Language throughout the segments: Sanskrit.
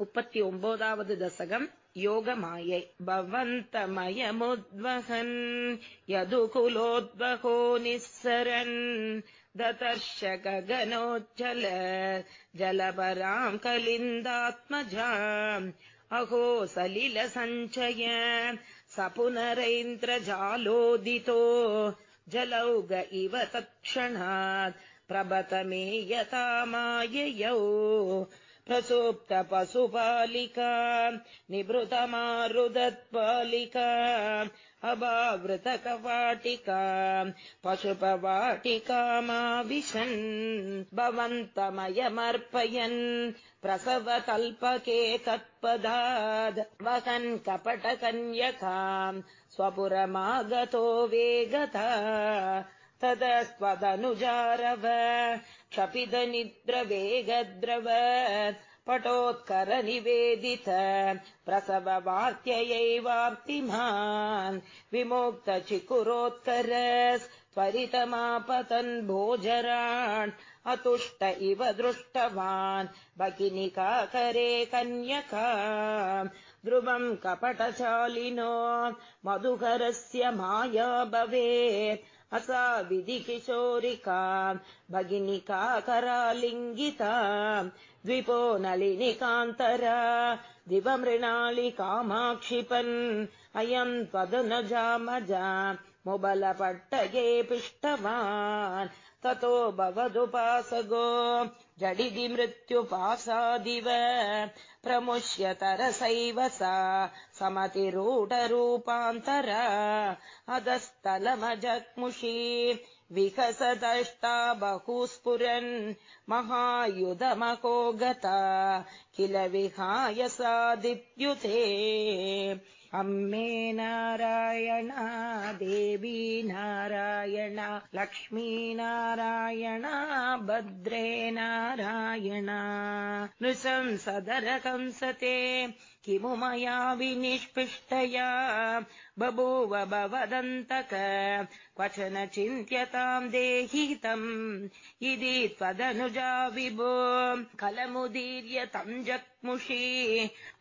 मुपति ओम्बोदावद् दशकम् योगमायै भवन्तमयमुद्वहन् यदुकुलोद्वहो निःसरन् दतर्शकगनोज्जल जलपराम् कलिन्दात्मजा अहो सलिलसञ्चय स पुनरैन्द्रजालोदितो जलौग इव तत्क्षणात् प्रभत मे यथा माययौ प्रसुप्त पशुपालिका निवृतमारुदत्पालिका अभावृतकवाटिका पशुपवाटिकामाविशन् भवन्तमयमर्पयन् प्रसवकल्पके तत्पदाद् वहन् कपटकन्यकाम् स्वपुरमागतो वेगता तदस्त्वदनुजारव क्षपितनिद्रवेगद्रव पटोत्कर निवेदित प्रसव वार्त्ययैवाप्तिमान् विमुक्त त्वरितमापतन् भोजरान् अतुष्ट इव दृष्टवान्। भगिनिकाकरे कन्यका ध्रुवम् कपटचालिनो मधुकरस्य माया भवेत्। असा विधि किशोरिका भगिनिका करालिङ्गिता द्विपो नलिनिकान्तरा दिवमृणालि कामाक्षिपन्। अयम् त्वदनुजामजा मुबलपट्टये पिष्टवान् ततो भवदुपासगो। जडिदि मृत्युपासादिव। प्रमुष्यतरसैव सा समतिरूढरूपान्तर। अधस्तलमजग्मुषी विकसदष्टा बहुस्फुरन् महायुधमको गता किल विहाय सा दिप्युते अम्मे नारायणा देवी नारायण लक्ष्मीनारायणा भद्रे नारायणा। नृशंसदरकंसते किमु मया विनिष्पिष्टया। बभूव भवदन्तक क्वचन चिन्त्यताम् देहितम् इति त्वदनुजा विभो कलमुदीर्य तम् जग्मुषी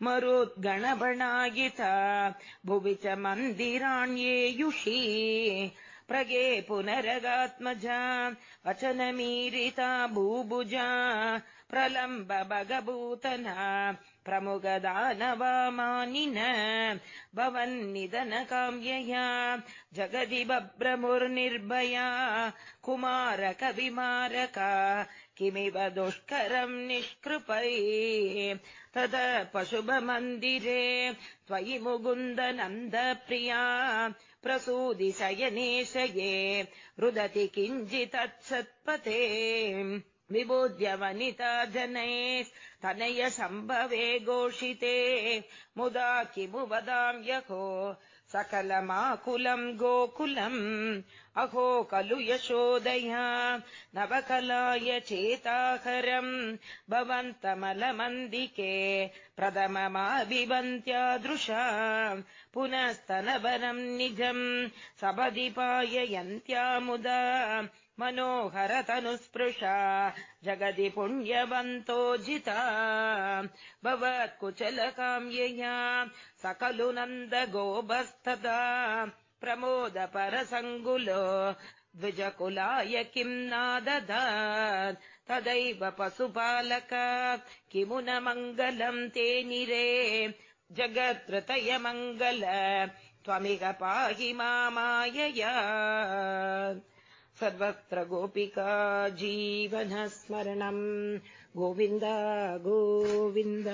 मरुद्गणभणायिता भुवि च मन्दिराण्येयुषी। प्रगे पुनरगात्मजा वचनमीरिता भूभुजा प्रलम्ब भगभूतना प्रमुगदानवामानिन भवन्निधनकाम्यया जगदि बभ्रमुर्निर्भया कुमारकविमारका किमिव दुष्करम् निष्कृपै तद पशुभमन्दिरे त्वयि मुकुन्दनन्दप्रिया प्रसूदि शयनेशये रुदति किञ्चित्सत्पथे विबोध्य वनिता जनैस्तनय सम्भवे घोषिते मुदा किमु वदाम्यहो सकलमाकुलम् गोकुलम् अहो खलु यशोदया नवकलाय चेताकरम् भवन्तमलमन्दिके प्रथममाभिवन्त्यादृशा पुनस्तनवरम् निजम् सपदिपाययन्त्या मुदा मनोहरतनुस्पृशा जगदि पुण्यवन्तो जिता भवत्कुचलकाम्यया सकलु नन्द गोभस्तदा प्रमोद परसङ्गुलो द्विजकुलाय किम् नाददात् तदैव पशुपालक किमु न मङ्गलम् ते निरे जगत्कृतय मङ्गल त्वमिह पाहि मामायया। सर्वत्र गोपिका जीवनस्मरणम् गोविन्द गोविन्द